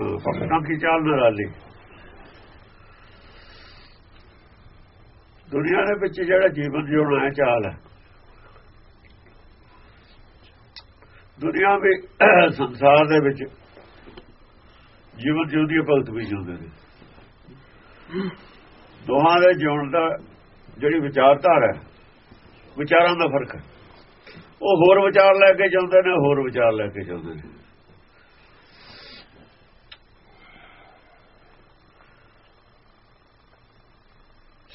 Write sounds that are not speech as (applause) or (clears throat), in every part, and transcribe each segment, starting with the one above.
ਭਗਤਾਂ ਕੀ ਚਾਲ ਨਰਾਲੀ ਦੁਨੀਆ ਦੇ ਵਿੱਚ ਜਿਹੜਾ ਜੀਵਨ ਜਿਉਣਾ ਹੈ, ਚਾਲ ਹੈ। ਦੁਨੀਆ ਵਿੱਚ (clears throat) ਸੰਸਾਰ ਦੇ ਵਿੱਚ ਜੀਵਨ ਜਿਉਂਦੀ ਭਗਤ ਵੀ ਜਿਉਂਦੇ ਨੇ। ਦੋਹਾਂ ਦੇ ਜਿਉਣ ਦਾ ਜਿਹੜੀ ਵਿਚਾਰਧਾਰਾ ਹੈ, ਵਿਚਾਰਾਂ ਦਾ ਫ਼ਰਕ ਹੈ। ਉਹ ਹੋਰ ਵਿਚਾਰ ਲੈ ਕੇ ਜਾਂਦੇ ਨੇ, ਹੋਰ ਵਿਚਾਰ ਲੈ ਕੇ ਜਾਂਦੇ ਨੇ।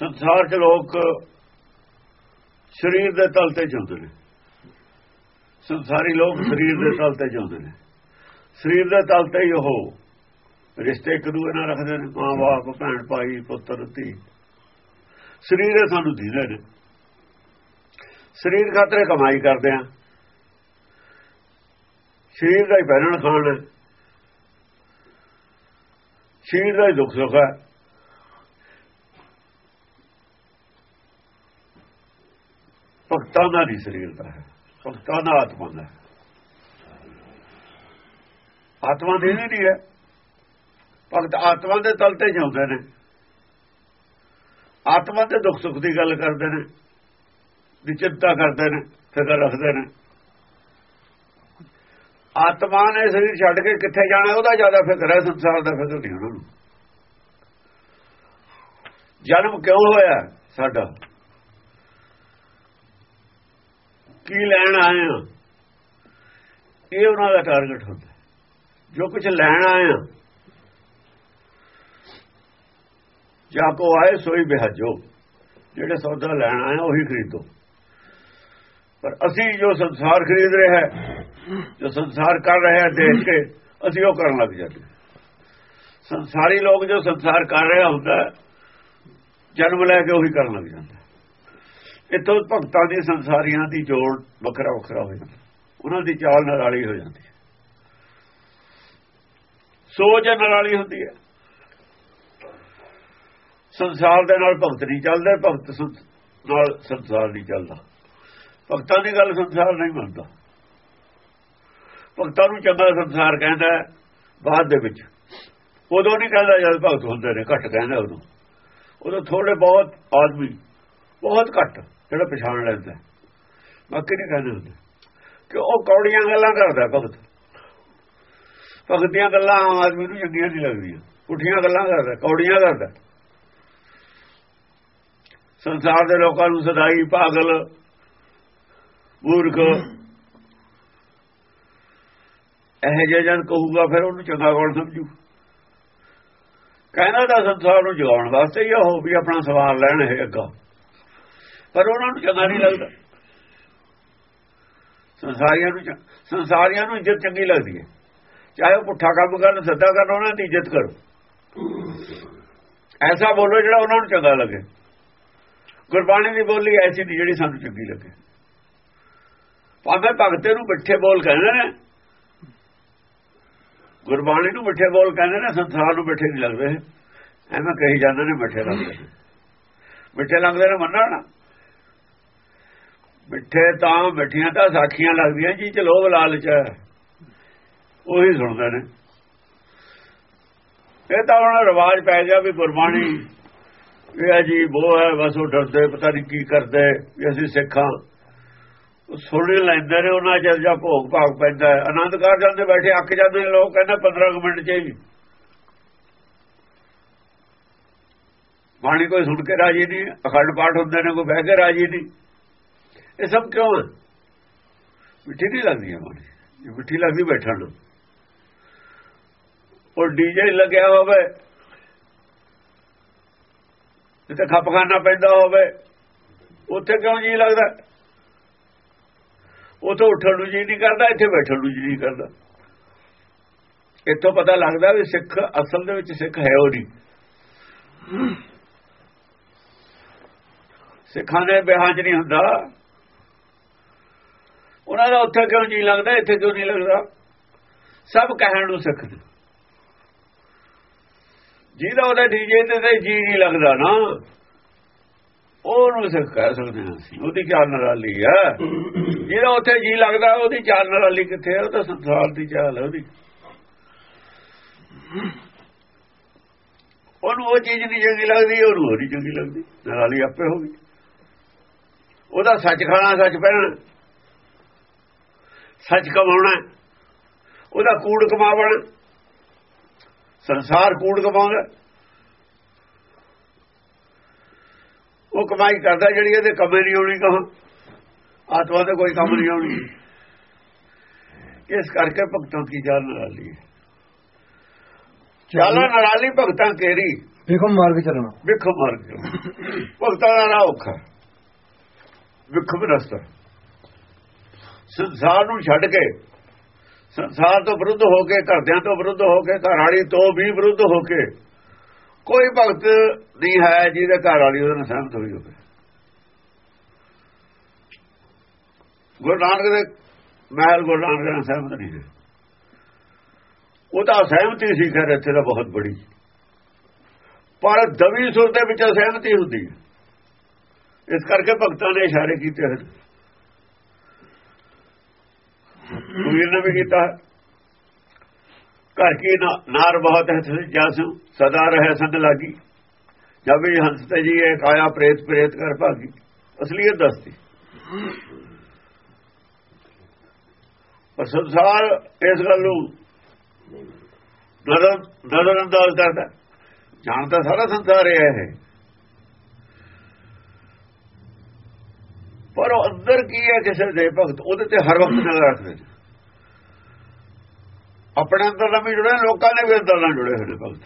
ਸੰਸਾਰ 'ਚ ਲੋਕ ਸਰੀਰ ਦੇ ਤਲ ਤੇ ਜਾਂਦੇ ਨੇ। ਸੰਸਾਰੀ ਲੋਕ ਸਰੀਰ ਦੇ ਤਲ ਤੇ ਜਾਂਦੇ ਨੇ। ਸਰੀਰ ਦੇ ਤਲ ਤੇ ਹੀ ਉਹ ਰਿਸ਼ਤੇ ਇੱਕ ਦੂਏ ਨਾਲ ਰੱਖਦੇ ਨੇ। ਮਾਂ ਬਾਪ, ਭੈਣ ਭਾਈ, ਪੁੱਤਰ, ਧੀ। ਸਰੀਰ ਸਾਨੂੰ ਦੀਦੇ ਨੇ। ਸਰੀਰ ਖਾਤਰ ਕਮਾਈ ਕਰਦੇ ਆ। ਸਰੀਰ ਦਾ ਹੀ ਪਹਿਨਣ ਖਾਣ ਹੈ। ਸਰੀਰ ਦਾ ਹੀ ਦੁੱਖ ਸੁੱਖ ਹੈ। ਭਗਤਾਂ ਦਾ ਨਹੀਂ ਸਰੀਰ ਦਾ ਹੈ। ਭਗਤਾਂ ਦਾ ਆਤਮਾ ਦਾ ਆਤਮਾ ਦੇ ਨਹੀਂ ਹੈ। ਭਗਤ ਆਤਮਾ ਦੇ ਤਲ ਤੇ ਜਾਂਦੇ ਨੇ। ਆਤਮਾ ਦੇ ਦੁੱਖ ਸੁੱਖ ਦੀ ਗੱਲ ਕਰਦੇ ਨੇ। ਦੀ ਚਿੰਤਾ ਕਰਦੇ ਨੇ, ਫਿਕਰ ਰੱਖਦੇ ਨੇ। ਆਤਮਾ ਨੇ ਸਰੀਰ ਛੱਡ ਕੇ ਕਿੱਥੇ ਜਾਣਾ, ਉਹਦਾ ਜ਼ਿਆਦਾ ਫਿਕਰ ਹੈ, ਸੰਸਾਰ ਦਾ ਫਿਕਰ ਨਹੀਂ ਉਹਨਾਂ ਨੂੰ ਜਨਮ ਕਿਉਂ ਹੋਇਆ ਸਾਡਾ? ਕੀ ਲੈਣ ਆਏ ਆ? ਇਹ ਉਹਨਾਂ ਦਾ ਟਾਰਗੇਟ ਹੁੰਦਾ ਜੋ ਕੁਝ ਲੈਣ ਆਏ ਆ, ਜਾਂ ਕੋ ਆਏ ਸੋਈ ਬਿਹਾਜੋ, ਜਿਹੜੇ ਸੌਦਾ ਲੈਣ ਆਏ ਉਹੀ ਖਰੀਦੋ। ਪਰ ਅਸੀਂ ਜੋ ਸੰਸਾਰ ਖਰੀਦ ਰਿਹਾ ਹੈ, ਜੋ ਸੰਸਾਰ ਕਰ ਰਹੇ ਹੈ ਦੇਖ ਕੇ, ਅਸੀਂ ਉਹ ਕਰਨ ਲੱਗ ਜਾਂਦੇ ਸੰਸਾਰੀ ਲੋਕ ਜੋ ਸੰਸਾਰ ਕਰ ਰਿਹਾ ਹੁੰਦਾ ਜਨਮ ਲੈ ਕੇ ਉਹੀ ਕਰਨ ਲੱਗ ਜਾਂਦਾ ਇਤੋਂ ਭਗਤਾਂ ਦੀ ਸੰਸਾਰੀਆਂ ਦੀ ਜੋੜ ਵੱਖਰਾ ਵੱਖਰਾ ਹੋ ਜਾਂਦਾ ਉਹਨਾਂ ਦੀ ਚਾਲ ਨਰਾਲੀ ਹੋ ਜਾਂਦੀ ਹੈ। ਸੋਚ ਨਰਾਲੀ ਹੁੰਦੀ ਹੈ। ਸੰਸਾਰ ਦੇ ਨਾਲ ਭਗਤ ਨਹੀਂ ਚੱਲਦਾ, ਭਗਤ ਨਾਲ ਸੰਸਾਰ ਨਹੀਂ ਚੱਲਦਾ। ਭਗਤਾਂ ਦੀ ਗੱਲ ਸੰਸਾਰ ਨਹੀਂ ਮੰਨਦਾ। ਭਗਤਾਂ ਨੂੰ ਚੰਗਾ ਸੰਸਾਰ ਕਹਿੰਦਾ ਬਾਅਦ ਦੇ ਵਿੱਚ। ਉਦੋਂ ਨਹੀਂ ਕਹਿੰਦਾ ਜਦ ਭਗਤ ਹੁੰਦੇ ਨੇ, ਘੱਟ ਕਹਿੰਦਾ ਉਦੋਂ। ਉਦੋਂ ਥੋੜੇ ਬਹੁਤ ਆਦਮੀ, ਬਹੁਤ ਘੱਟ। ਜਿਹੜਾ ਪਛਾਣ ਲੈਂਦਾ? ਬਾਕੀ ਨਹੀਂ ਕਹਿੰਦੇ ਹੁੰਦੇ। ਕਿ ਉਹ ਕੌੜੀਆਂ ਗੱਲਾਂ ਕਰਦਾ ਭਗਤ। ਭਗਤ ਦੀਆਂ ਗੱਲਾਂ ਆਮ ਆਦਮੀ ਨੂੰ ਚੰਗੀਆਂ ਨਹੀਂ ਲੱਗਦੀਆਂ। ਪੁੱਠੀਆਂ ਗੱਲਾਂ ਕਰਦਾ, ਕੌੜੀਆਂ ਕਰਦਾ। ਸੰਸਾਰ ਦੇ ਲੋਕਾਂ ਨੂੰ ਸਦਾਈ ਪਾਗਲ, ਮੂਰਖ। ਇਹ ਜੇ ਜਨ ਕਹੂਗਾ, ਫਿਰ ਉਹਨੂੰ ਚੰਗਾ ਕੌਣ ਸਮਝੂ? ਕਹਿੰਦਾ ਤਾਂ ਸੰਸਾਰ ਨੂੰ ਜਗਾਉਣ ਵਾਸਤੇ ਹੀ ਉਹ, ਵੀ ਆਪਣਾ ਸਵਾਲ ਲੈਣ ਹੈ ਅੱਗਾ। ਪਰ ਉਹਨਾਂ ਨੂੰ ਚੰਗਾ ਨਹੀਂ ਲੱਗਦਾ। ਸੰਸਾਰੀਆਂ ਨੂੰ ਸੰਸਾਰੀਆਂ ਨੂੰ ਇੱਜ਼ਤ ਚੰਗੀ ਲੱਗਦੀ ਹੈ। ਚਾਹੇ ਉਹ ਪੁੱਠਾ ਕੰਮ ਕਰਨ, ਸੱਦਾ ਕਰਨ, ਉਹਨਾਂ ਦੀ ਇੱਜ਼ਤ ਕਰੋ। ਐਸਾ ਬੋਲੋ ਜਿਹੜਾ ਉਹਨਾਂ ਨੂੰ ਚੰਗਾ ਲੱਗੇ। ਗੁਰਬਾਣੀ ਦੀ ਬੋਲੀ ਐਸੀ ਨਹੀਂ ਜਿਹੜੀ ਸਾਨੂੰ ਚੰਗੀ ਲੱਗੇ। ਭਾਵੇਂ ਭਗਤੇ ਨੂੰ ਮਿੱਠੇ ਬੋਲ ਕਹਿੰਦੇ ਨੇ। ਗੁਰਬਾਣੀ ਨੂੰ ਮਿੱਠੇ ਬੋਲ ਕਹਿੰਦੇ ਨੇ, ਸੰਸਾਰ ਨੂੰ ਮਿੱਠੇ ਨਹੀਂ ਲੱਗਦੇ। ਐਵੇਂ ਕਹੀ ਜਾਂਦੇ ਨੇ, ਮਿੱਠੇ ਲੱਗਦੇ ਮਿੱਠੇ ਲੱਗਦੇ ਨੇ ਮੰਨਣਾ। ਮਿੱਠੇ ਤਾਂ ਮਿੱਠੀਆਂ ਤਾਂ ਸਾਖੀਆਂ ਲੱਗਦੀਆਂ ਜੀ ਚ ਲੋਭ ਲਾਲਚ ਹੈ ਉਹੀ ਸੁਣਦੇ ਨੇ। ਇਹ ਤਾਂ ਉਹਨਾਂ ਰਿਵਾਜ ਪੈ ਗਿਆ ਵੀ ਗੁਰਬਾਣੀ ਇਹ ਜੀ ਉਹ ਹੈ, ਬਸ ਉਹ ਡਰਦੇ, ਪਤਾ ਨਹੀਂ ਕੀ ਕਰਦੇ, ਵੀ ਅਸੀਂ ਸਿੱਖਾਂ। ਸੁਣ ਲੈਂਦੇ ਨੇ, ਉਹਨਾਂ ਚਿਰ ਜਾਂ ਭੋਗ ਭਾਗ ਪੈਂਦਾ ਆਨੰਦ ਕਰ ਜਾਂਦੇ ਬੈਠੇ ਅੱਕ ਜਾਂਦੇ ਨੇ ਲੋਕ, ਕਹਿੰਦੇ 15 ਮਿੰਟ ਚ ਹੀ। ਬਾਣੀ ਕੋਈ ਸੁਣ ਕੇ ਰਾਜੀ ਨਹੀਂ, ਅਖੰਡ ਪਾਠ ਹੁੰਦੇ ਨੇ, ਕੋਈ ਬਹਿ ਕੇ ਰਾਜੀ ਨਹੀਂ। ਇਹ ਸਭ ਕਿਉਂ ਹੈ? ਮਿੱਠੀ ਨਹੀਂ ਲੱਗਦੀ ਬਾਣੀ ਇਹ ਮਿੱਠੀ ਲੱਗਦੀ ਬੈਠਣ ਨੂੰ। ਉਹ ਡੀਜੇ ਲੱਗਿਆ ਹੋਵੇ, ਜਿੱਥੇ ਖਪਖਾਨਾ ਪੈਂਦਾ ਹੋਵੇ, ਉੱਥੇ ਕਿਉਂ ਜੀ ਲੱਗਦਾ? ਉੱਥੇ ਉੱਠਣ ਨੂੰ ਜੀ ਨਹੀਂ ਕਰਦਾ, ਇੱਥੇ ਬੈਠਣ ਨੂੰ ਜੀ ਨਹੀਂ ਕਰਦਾ। ਇੱਥੋਂ ਪਤਾ ਲੱਗਦਾ ਵੀ ਸਿੱਖ, ਅਸਲ ਦੇ ਵਿੱਚ ਸਿੱਖ ਹੈ ਉਹ ਨਹੀਂ। ਸਿੱਖਾਂ ਦੇ ਵਿਆਹ 'ਚ ਨਹੀਂ ਹੁੰਦਾ। ਉਹਨਾਂ ਦਾ ਉੱਥੇ ਕਿਉਂ ਜੀ ਲੱਗਦਾ, ਇੱਥੇ ਕਿਉਂ ਨਹੀਂ ਲੱਗਦਾ? ਸਭ ਕਹਿਣ ਨੂੰ ਸਿੱਖਦੇ ਜਿਹਦਾ ਉਹਦੇ ਡੀਜੇ ਤੇ ਤੇ ਜੀ ਨਹੀਂ ਲੱਗਦਾ ਨਾ, ਉਹਨੂੰ ਸਿੱਖ ਕਹਿ ਸਕਦੇ ਹਾਂ ਅਸੀਂ। ਉਹਦੀ ਚਾਲ ਨਰਾਲੀ ਹੈ ਜਿਹਦਾ ਉੱਥੇ ਜੀ ਲੱਗਦਾ, ਉਹਦੀ ਚਾਲ ਨਰਾਲੀ ਕਿੱਥੇ ਹੈ ਉਹ ਤਾਂ ਸੰਸਾਰ ਦੀ ਚਾਲ ਹੈ ਉਹਦੀ। ਉਹਨੂੰ ਉਹ ਚੀਜ਼ ਨਹੀਂ ਚੰਗੀ ਲੱਗਦੀ, ਉਹਨੂੰ ਹੋਰ ਚੰਗੀ ਲੱਗਦੀ। ਨਰਾਲੀ ਆਪੇ ਹੋ ਗਈ। ਉਹਦਾ ਸੱਚ ਖਾਣਾ ਸੱਚ ਪਹਿਨਣਾ ਸੱਚ ਕਮਾਉਣਾ ਉਹਦਾ ਕੂੜ ਕਮਾਵਣ। ਸੰਸਾਰ ਕੂੜ ਕਮਾਉਂਦਾ ਉਹ ਕਮਾਈ ਕਰਦਾ ਜਿਹੜੀ ਇਹਦੇ ਕਮੇ ਨਹੀਂ ਆਉਣੀ ਕਹਾਂ। ਆਤਮਾ ਤੇ ਕੋਈ ਕੰਮ ਨਹੀਂ ਆਉਣੀ। ਇਸ ਕਰਕੇ ਭਗਤਾਂ ਕੀ ਜਾਨ ਨਰਾਲੀ ਚਾਲਾ ਨਰਾਲੀ ਭਗਤਾਂ ਕੇਰੀ ਵੇਖੋ ਮਾਰਗ ਚੱਲਣਾ। ਵਿਖ ਮਾਰਗ। ਭਗਤਾਂ ਦਾ ਰਾਹ ਔਖਾ। ਵਿਖ ਰਸਤਾ। ਸੰਸਾਰ ਨੂੰ ਛੱਡ ਕੇ, ਸੰਸਾਰ ਤੋਂ ਵਿਰੁੱਧ ਹੋ ਕੇ, ਘਰਦਿਆਂ ਤੋਂ ਵਿਰੁੱਧ ਹੋ ਕੇ, ਘਰ ਵਾਲੀ ਤੋਂ ਵੀ ਵਿਰੁੱਧ ਹੋ ਕੇ, ਕੋਈ ਭਗਤ ਨਹੀਂ ਹੈ ਜਿਹਦੇ ਘਰ ਵਾਲੀ ਉਹਦੇ ਨਾਲ ਸਹਿਮਤ ਹੋਈ ਹੋਵੇ। ਗੁਰੂ ਨਾਨਕ ਦੇ ਮਹਿਲ ਗੁਰੂ ਨਾਨਕ ਨਾਲ ਸਹਿਮਤ ਨਹੀਂ ਹੈ। ਉਹਦਾ ਸਹਿਮਤੀ ਸੀ, ਖੈਰ ਇੱਥੇ ਦਾ ਬਹੁਤ ਬੜੀ। ਪਰ ਦਵੀ ਸੁਰ ਦੇ ਵਿੱਚ ਸਹਿਮਤੀ ਹੁੰਦੀ ਹੈ। ਇਸ ਕਰਕੇ ਭਗਤਾਂ ਨੇ ਇਸ਼ਾਰੇ ਕੀਤੇ ਹਨ। ਕਬੀਰ ਨੇ ਵੀ ਕੀਤਾ। ਘਰ ਕੀ ਨਾਰ ਬਹੁਤ ਹੈ ਜਾਸੂ ਸਦਾ ਰਹੇ ਸੰਗ ਲਾਗੀ। ਜਦ ਵੀ ਹੰਸ ਤੇ ਜੀ ਇਹ ਕਾਇਆ ਪ੍ਰੇਤ ਪ੍ਰੇਤ ਕਰ ਭਾਗੀ। ਅਸਲੀਅਤ ਦੱਸਦੀ। ਪਰ ਸੰਸਾਰ ਇਸ ਗੱਲ ਨੂੰ ਨਜ਼ਰ ਨਜ਼ਰ ਅੰਦਾਜ਼ ਕਰਦਾ ਜਾਣਦਾ ਸਾਰਾ ਸੰਸਾਰ ਇਹ ਹੈ। ਪਰ ਉਹ ਅੰਦਰ ਕੀ ਹੈ, ਕਿਸੇ ਦੇ ਭਗਤ, ਉਹਦੇ ਤੇ ਹਰ ਵਕਤ ਨਜ਼ਰ ਰੱਖਦੇ ਨੇ। ਆਪਣੇ ਅੰਦਰ ਨਾਲ ਵੀ ਜੁੜੇ ਲੋਕਾਂ ਨੇ ਵੀ ਅੰਦਰ ਨਾਲ ਜੁੜੇ ਹੋਏ ਨੇ ਭਗਤ।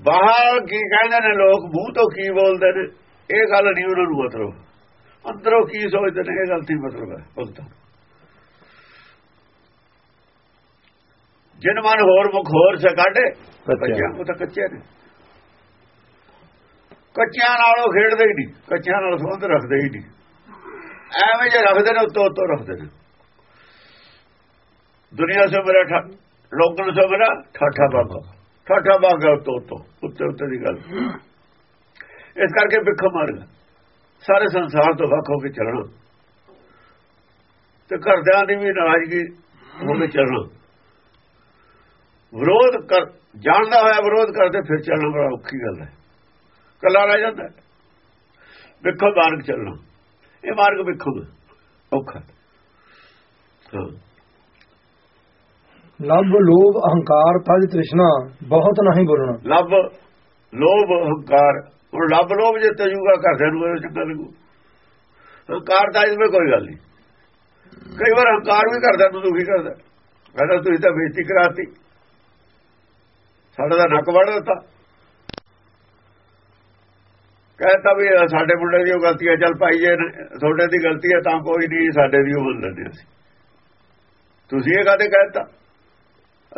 ਬਾਹਰ ਕੀ ਕਹਿੰਦੇ ਨੇ ਲੋਕ ਮੂੰਹ ਤੋਂ ਕੀ ਬੋਲਦੇ ਨੇ ਇਹ ਗੱਲ ਨਹੀਂ ਉਹਨਾਂ ਨੂੰ ਮਤਲਬ। ਅੰਦਰੋਂ ਕੀ ਸੋਚਦੇ ਨੇ ਇਹ ਗੱਲ ਦੀ ਮਤਲਬ ਹੈ ਭਗਤਾਂ। ਜਿਨ ਮਨ ਹੋਰ ਮੁਖ ਹੋਰ ਸੇ ਕਾਢੇ ਕੱਚਿਆਂ ਉਹ ਤਾਂ ਕੱਚੇ ਨੇ। ਕੱਚਿਆਂ ਨਾਲੋਂ ਖੇਡਦੇ ਹੀ ਨਹੀਂ ਕੱਚਿਆਂ ਨਾਲ ਸੰਬੰਧ ਰੱਖਦੇ ਹੀ ਨਹੀਂ। ਐਵੇਂ ਜੇ ਰੱਖਦੇ ਨੇ ਉੱਤੋਂ ਉੱਤੋਂ ਰੱਖਦੇ ਨੇ। ਦੁਨੀਆ ਸੇ ਮੇਰਾ ਠਾ ਲੋਕਨ ਸੇ ਮੇਰਾ ਠਾਠਾ ਬਾਗਾ। ਠਾਠਾ ਬਾਗਾ ਉੱਤੋਂ ਉੱਤੋਂ, ਉੱਤੇ ਉੱਤੇ ਦੀ ਗੱਲ। ਇਸ ਕਰਕੇ ਵਿਖ ਮਾਰ ਸਾਰੇ ਸੰਸਾਰ ਤੋਂ ਵੱਖ ਹੋ ਕੇ ਚੱਲਣਾ। ਤੇ ਘਰਦਿਆਂ ਦੀ ਵੀ ਨਾਰਾਜ਼ਗੀ ਹੋ ਕੇ ਚੱਲਣਾ। ਵਿਰੋਧ ਕਰ, ਜਾਣਦਾ ਹੋਇਆ ਵਿਰੋਧ ਕਰਦੇ ਫਿਰ ਚੱਲਣਾ ਬੜਾ ਔਖੀ ਗੱਲ ਹੈ। ਕੱਲਾ ਰਹਿ ਜਾਂਦਾ ਵਿਖੋ ਮਾਰਗ ਚੱਲਣਾ। ਇਹ ਮਾਰਗ ਵਿਖੋ ਔਖਾ ਹਾਂ। ਲੱਭ ਲੋਭ, ਅਹੰਕਾਰ, ਤਜ, ਤ੍ਰਿਸ਼ਨਾ, ਬਹੁਤ ਨਹੀਂ ਬੋਲਣਾ। ਲੱਭ ਲੋਭ, ਅਹੰਕਾਰ। ਉਹ ਲੱਭ ਲੋਭ ਜੇ ਤਜੂਗਾ ਕਰਦੇ ਨੂੰ ਇਹ ਚੰਗਾ ਲੱਗੂ। ਅਹੰਕਾਰ ਤਾਂ ਇਹਦੇ ਕੋਈ ਗੱਲ ਨਹੀਂ। ਕਈ ਵਾਰ ਅਹੰਕਾਰ ਵੀ ਕਰਦਾ, ਤੂੰ ਦੁਖੀ ਕਰਦਾ। ਕਹਿੰਦਾ ਤੁਸੀਂ ਤਾਂ ਬੇਇੱਜ਼ਤੀ ਕਰਾਤੀ। ਸਾਡਾ ਦਾ ਨੱਕ ਵੜ ਦਿੱਤਾ। ਕਹਿੰਦਾ ਵੀ ਸਾਡੇ ਮੁੰਡੇ ਦੀ ਉਹ ਗਲਤੀ ਹੈ, ਚੱਲ ਭਾਈ ਜੇ ਤੁਹਾਡੇ ਦੀ ਗਲਤੀ ਹੈ, ਤਾਂ ਕੋਈ ਨਹੀਂ, ਸਾਡੇ ਦੀ ਉਹ ਮੰਨ ਲੈਂਦੇ ਅਸੀਂ। ਤੁਸੀਂ ਇਹ ਕਾਹਦੇ ਕਹਿਤਾ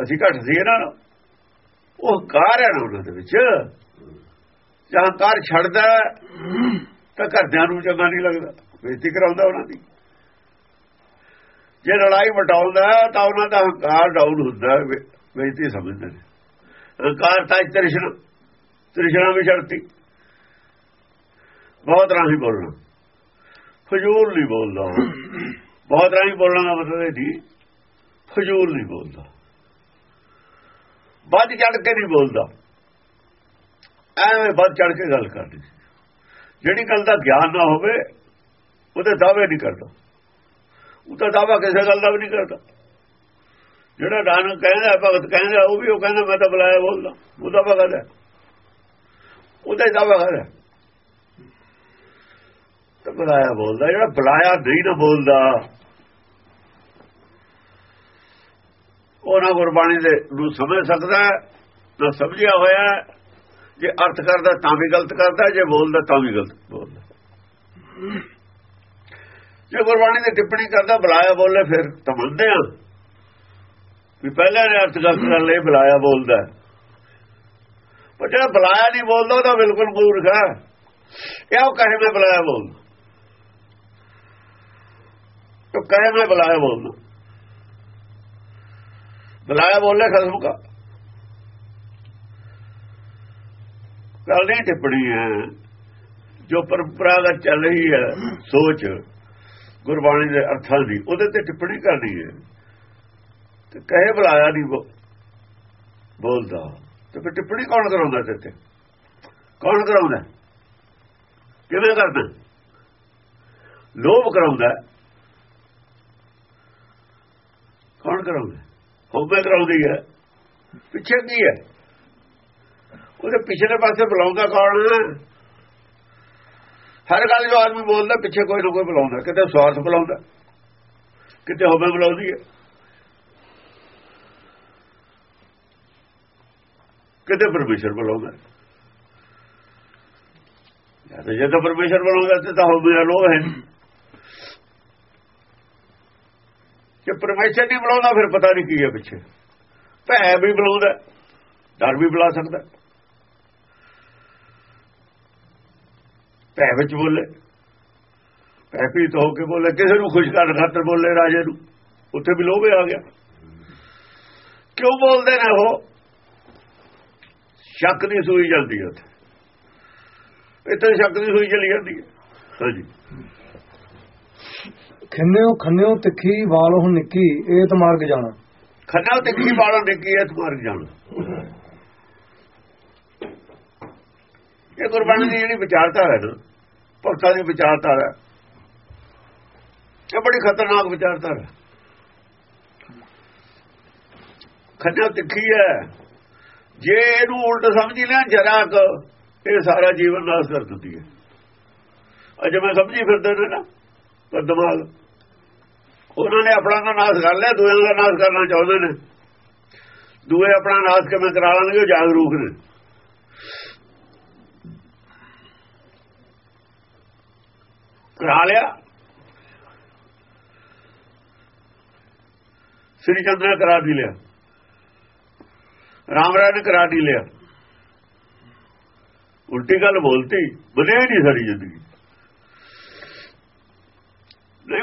ਅਸੀਂ ਘੱਟ ਸੀ ਇਹਨਾਂ ਨੂੰ। ਉਹ ਹੰਕਾਰ ਹੈ ਨਾ ਉਹਨਾਂ ਦੇ ਵਿੱਚ। ਜਾਂ ਹੰਕਾਰ ਛੱਡਦਾ ਤਾਂ ਘਰਦਿਆਂ ਨੂੰ ਚੰਗਾ ਨਹੀਂ ਲੱਗਦਾ। ਬੇਇੱਜ਼ਤੀ ਕਰਾਉਂਦਾ ਉਹਨਾਂ ਦੀ। ਜੇ ਲੜਾਈ ਮਟਾਉਂਦਾ ਤਾਂ ਉਹਨਾਂ ਦਾ ਹੰਕਾਰ ਡਾਊਨ ਹੁੰਦਾ ਬੇਇੱਜ਼ਤੀ ਸਮਝਦੇ ਨੇ। ਹੰਕਾਰ ਤਾਂ ਤ੍ਰਿਸ਼ਨਾ ਤ੍ਰਿਸ਼ਨਾ ਵੀ ਛੱਡਤੀ। ਬਹੁਤ ਰਾਹੀਂ ਬੋਲਣਾ। ਫਜ਼ੂਲ ਨਹੀਂ ਬੋਲਦਾ ਬਹੁਤ ਰਾਹੀਂ ਬੋਲਣਾ ਦਾ ਮਤਲਬ ਇਹ ਨਹੀਂ। ਫਜ਼ੂਲ ਨਹੀਂ ਬੋਲਦਾ। ਵੱਧ ਚੜ ਕੇ ਨਹੀਂ ਬੋਲਦਾ। ਐਵੇਂ ਵੱਧ ਚੜ ਕੇ ਗੱਲ ਕਰਦੀ ਜਿਹੜੀ ਗੱਲ ਦਾ ਗਿਆਨ ਨਾ ਹੋਵੇ ਉਹਦੇ ਦਾਅਵੇ ਨਹੀਂ ਕਰਦਾ। ਉਹ ਤਾਂ ਦਾਅਵਾ ਕਿਸੇ ਗੱਲ ਦਾ ਵੀ ਨਹੀਂ ਕਰਦਾ। ਜਿਹੜਾ ਨਾਨਕ ਕਹਿੰਦਾ, ਭਗਤ ਕਹਿੰਦਾ, ਉਹ ਵੀ ਉਹ ਕਹਿੰਦਾ, ਮੈਂ ਤਾਂ ਬੁਲਾਇਆ ਬੋਲਦਾ। ਉਹਦਾ ਭਗਤ ਹੈ ਉਹਦਾ ਦਾਅਵਾ ਕਰਦਾ। ਤਾਂ ਬੁਲਾਇਆ ਬੋਲਦਾ। ਜਿਹੜਾ ਬੁਲਾਇਆ ਨਹੀਂ ਨਾ ਬੋਲਦਾ ਉਹ ਨਾ ਗੁਰਬਾਣੀ ਦੇ ਨੂੰ ਸਮਝ ਸਕਦਾ ਨਾ ਸਮਝਿਆ ਹੋਇਆ ਜੇ ਅਰਥ ਕਰਦਾ ਤਾਂ ਵੀ ਗਲਤ ਕਰਦਾ, ਜੇ ਬੋਲਦਾ ਤਾਂ ਵੀ ਗਲਤ ਬੋਲਦਾ। ਜੇ ਗੁਰਬਾਣੀ ਦੀ ਟਿੱਪਣੀ ਕਰਦਾ, ਬੁਲਾਇਆ ਬੋਲੇ, ਫਿਰ ਤਾਂ ਮੰਨਦੇ ਆ ਵੀ ਪਹਿਲਾਂ ਨੇ ਅਰਥ ਗਲਤ ਕਰ ਲਏ ਬੁਲਾਇਆ ਬੋਲਦਾ ਪਰ ਜਿਹੜਾ ਬੁਲਾਇਆ ਨਹੀਂ ਬੋਲਦਾ ਉਹਦਾ ਬਿਲਕੁਲ ਮੂਰਖ ਹੈ। ਇਹ ਉਹ ਕਹੇ ਮੈਂ ਬੁਲਾਇਆ ਬੋਲਦਾ। ਉਹ ਕਹੇ ਮੈਂ ਬੁਲਾਇਆ ਬੋਲਦਾ। ਬੁਲਾਇਆ ਬੋਲੇ ਖਸਮ ਕਾ ਗੱਲ ਨਹੀਂ ਟਿੱਪਣੀ ਹੈ। ਜੋ ਪਰੰਪਰਾਗਤ ਚੱਲ ਰਹੀ ਹੈ, ਸੋਚ ਗੁਰਬਾਣੀ ਦੇ ਅਰਥਾਂ ਦੀ, ਉਹਦੇ ਤੇ ਟਿੱਪਣੀ ਕਰਨੀ ਹੈ। ਤੇ ਕਹੇ ਬੁਲਾਇਆ ਨਹੀਂ ਬੋਲਦਾ। ਤੇ ਫਿਰ ਟਿੱਪਣੀ ਕੌਣ ਕਰਾਉਂਦਾ ਤੇ ਤੇ? ਕੌਣ ਕਰਾਉਂਦਾ? ਕਿਵੇਂ ਕਰਦਾ ਲੋਭ ਕਰਾਉਂਦਾ। ਕੌਣ ਕਰਾਉਂਦਾ? ਹੋਵੇ ਕਰਾਉਂਦੀ ਹੈ। ਪਿੱਛੇ ਕੀ ਹੈ? ਉਹਦੇ ਪਿਛਲੇ ਪਾਸੇ ਬੁਲਾਉਂਦਾ ਕੌਣ ਹਰ ਗੱਲ ਜੋ ਆਦਮੀ ਬੋਲਦਾ, ਪਿੱਛੇ ਕੋਈ ਨਾ ਕੋਈ ਬੁਲਾਉਂਦਾ। ਕਿਤੇ ਸਵਾਰਥ ਬੁਲਾਉਂਦਾ, ਕਿਤੇ ਹੋਵੇ ਬੁਲਾਉਂਦੀ ਹੈ। ਕਿਤੇ ਪਰਮੇਸ਼ਰ ਬੁਲਾਉਂਦਾ ਜਾਂ ਜੇ ਤਾਂ ਪਰਮੇਸ਼ਰ ਬੁਲਾਉਂਦਾ, ਤੇ ਤਾਂ ਹੋਵੇ ਲੋਭ ਹੈ ਜੇ ਪਰਮੇਸ਼ਰ ਨਹੀਂ ਬੁਲਾਉਂਦਾ, ਫਿਰ ਪਤਾ ਨਹੀਂ ਕੀ ਹੈ ਪਿੱਛੇ। ਭੈ ਵੀ ਬੁਲਾਉਂਦਾ ਡਰ ਵੀ ਬੁਲਾ ਸਕਦਾ ਭੈ ਵਿੱਚ ਬੋਲੇ, ਭੈ ਵੀ ਹੋ ਕੇ ਬੋਲੇ, ਕਿਸੇ ਨੂੰ ਖੁਸ਼ ਕਰਨ ਖਾਤਰ ਬੋਲੇ ਰਾਜੇ ਨੂੰ, ਉੱਥੇ ਵੀ ਲੋਭੇ ਆ ਗਿਆ। ਕਿਉਂ ਬੋਲਦੇ ਨੇ ਉਹ? ਸ਼ੱਕ ਦੀ ਸੂਈ ਜਾਂਦੀ ਹੈ ਉੱਥੇ। ਇੱਥੇ ਸ਼ੱਕ ਦੀ ਸੂਈ ਚਲੀ ਜਾਂਦੀ ਹੈ। ਹਾਂਜੀ। ਖੰਨਿਓ ਖੰਨਿਓ ਤਿੱਖੀ ਵਾਲ ਹੁਣ ਨਿੱਕੀ, ਇਹ ਤਾਂ ਜਾਣਾ। ਖੰਨਾ ਤਿੱਖੀ ਕੀ ਬਾਲਾਂ ਦੇ ਕੀ ਹੈ ਇਹ ਗੁਰਬਾਣੀ ਦੀ ਜਿਹੜੀ ਵਿਚਾਰਧਾਰਾ ਹੈ ਨਾ, ਭਗਤਾਂ ਦੀ ਵਿਚਾਰਧਾਰਾ ਇਹ ਬੜੀ ਖਤਰਨਾਕ ਵਿਚਾਰਧਾਰਾ ਖੰਨਾ ਤਿੱਖੀ ਹੈ। ਜੇ ਇਹਨੂੰ ਉਲਟ ਸਮਝੀ ਲਿਆ ਜਰਾ ਕ ਇਹ ਸਾਰਾ ਜੀਵਨ ਨਾਸ ਕਰ ਦਿੰਦੀ ਹੈ। ਅਜੇ ਮੈਂ ਸਮਝੀ ਫਿਰਦੇ ਨੇ ਨਾ। ਪਰ ਦਿਮਾਗ। ਉਹਨਾਂ ਨੇ ਆਪਣਾ ਤਾਂ ਨਾਸ ਕਰ ਲਿਆ ਦੂਏ ਦਾ ਨਾਸ ਕਰਨਾ ਚਾਹੁੰਦੇ ਨੇ। ਦੂਏ ਆਪਣਾ ਨਾਸ ਕਿਵੇਂ ਕਰਾ ਲੈਣਗੇ, ਉਹ ਜਾਗਰੂਕ ਨੇ। ਕਰਾ ਲਿਆ। ਸ੍ਰੀ ਚੰਦਰ ਨੇ ਕਰਾ ਦੀ ਲਿਆ। ਰਾਮ ਰਾਜ ਨੇ ਕਰਾ ਦੀ ਲਿਆ। ਉਲਟੀ ਗੱਲ ਬੋਲਤੀ ਬਣੇ ਨਹੀਂ ਸਾਰੀ ਜ਼ਿੰਦਗੀ।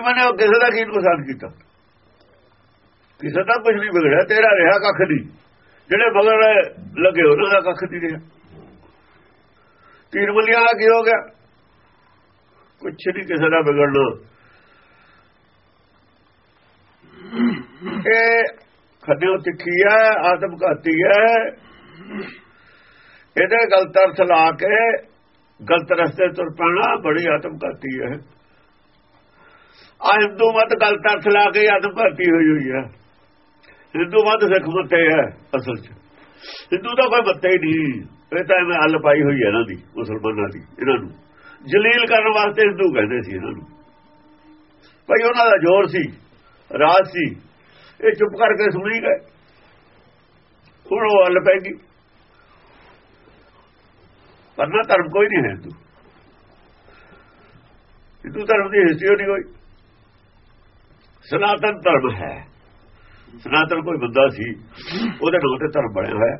ਨਹੀਂ ਮਨੇ ਉਹ ਕਿਸੇ ਦਾ ਕੀ ਨੁਕਸਾਨ ਕੀਤਾ। ਕਿਸੇ ਦਾ ਕੁਝ ਨਹੀਂ ਵਿਗੜਿਆ, ਤੇਰਾ ਰਿਹਾ ਕੱਖ ਨਹੀਂ। ਜਿਹੜੇ ਮਗਰ ਲੱਗੇ ਉਹਨਾਂ ਦਾ ਕੱਖ ਨਹੀਂ ਰਿਹਾ। ਤੀਰ ਮਲੀਆਂ ਦਾ ਕੀ ਹੋ ਗਿਆ? ਕੁਛ ਨਹੀਂ ਕਿਸੇ ਦਾ ਵਿਗੜਨਾ। ਇਹ ਖੱਡਿਓ ਤਿੱਖੀ ਹੈ ਆਦਮ ਘਾਤੀ ਹੈ। ਇਹਦੇ ਗਲਤ ਅਰਥ ਲਾ ਕੇ ਗਲਤ ਰਸਤੇ ਤੁਰ ਪੈਣਾ ਬੜੀ ਆਤਮ ਘਾਤੀ ਹੈ। ਆ ਹਿੰਦੂ ਮਤ ਗੱਲ ਅਰਥ ਲਾ ਕੇ ਆਤਮ ਭਰਤੀ ਹੋਈ ਹੋਈ ਹੈ। ਹਿੰਦੂ ਮਤ ਸਿੱਖ ਮਤੇ ਹੈ ਅਸਲ 'ਚ। ਹਿੰਦੂ ਦਾ ਕੋਈ ਮੱਤੇ ਹੀ ਨਹੀਂ। ਇਹ ਤਾਂ ਐਵੇਂ ਹੱਲ ਪਾਈ ਹੋਈ ਹੈ ਇਹਨਾਂ ਦੀ, ਮੁਸਲਮਾਨਾਂ ਦੀ, ਇਹਨਾਂ ਨੂੰ। ਜਲੀਲ ਕਰਨ ਵਾਸਤੇ ਹਿੰਦੂ ਕਹਿੰਦੇ ਸੀ ਇਹਨਾਂ ਨੂੰ। ਭਾਈ ਉਹਨਾਂ ਦਾ ਜ਼ੋਰ ਸੀ, ਰਾਜ ਸੀ। ਇਹ ਚੁੱਪ ਕਰਕੇ ਸੁਣੀ ਗਏ। ਹੁਣ ਉਹ ਹੱਲ ਪੈ ਗਈ। ਪਰ ਨਾ ਧਰਮ ਕੋਈ ਨਹੀਂ ਹੈ ਹਿੰਦੂ। ਹਿੰਦੂ ਧਰਮ ਦੀ ਹਿਸਟਰੀ ਨਹੀਂ ਕੋਈ। ਸਨਾਤਨ ਧਰਮ ਹੈ। ਸਨਾਤਨ ਕੋਈ ਬੰਦਾ ਸੀ, ਉਹਦੇ ਨਾਂ ਤੇ ਧਰਮ ਬਣਿਆ ਹੋਇਆ।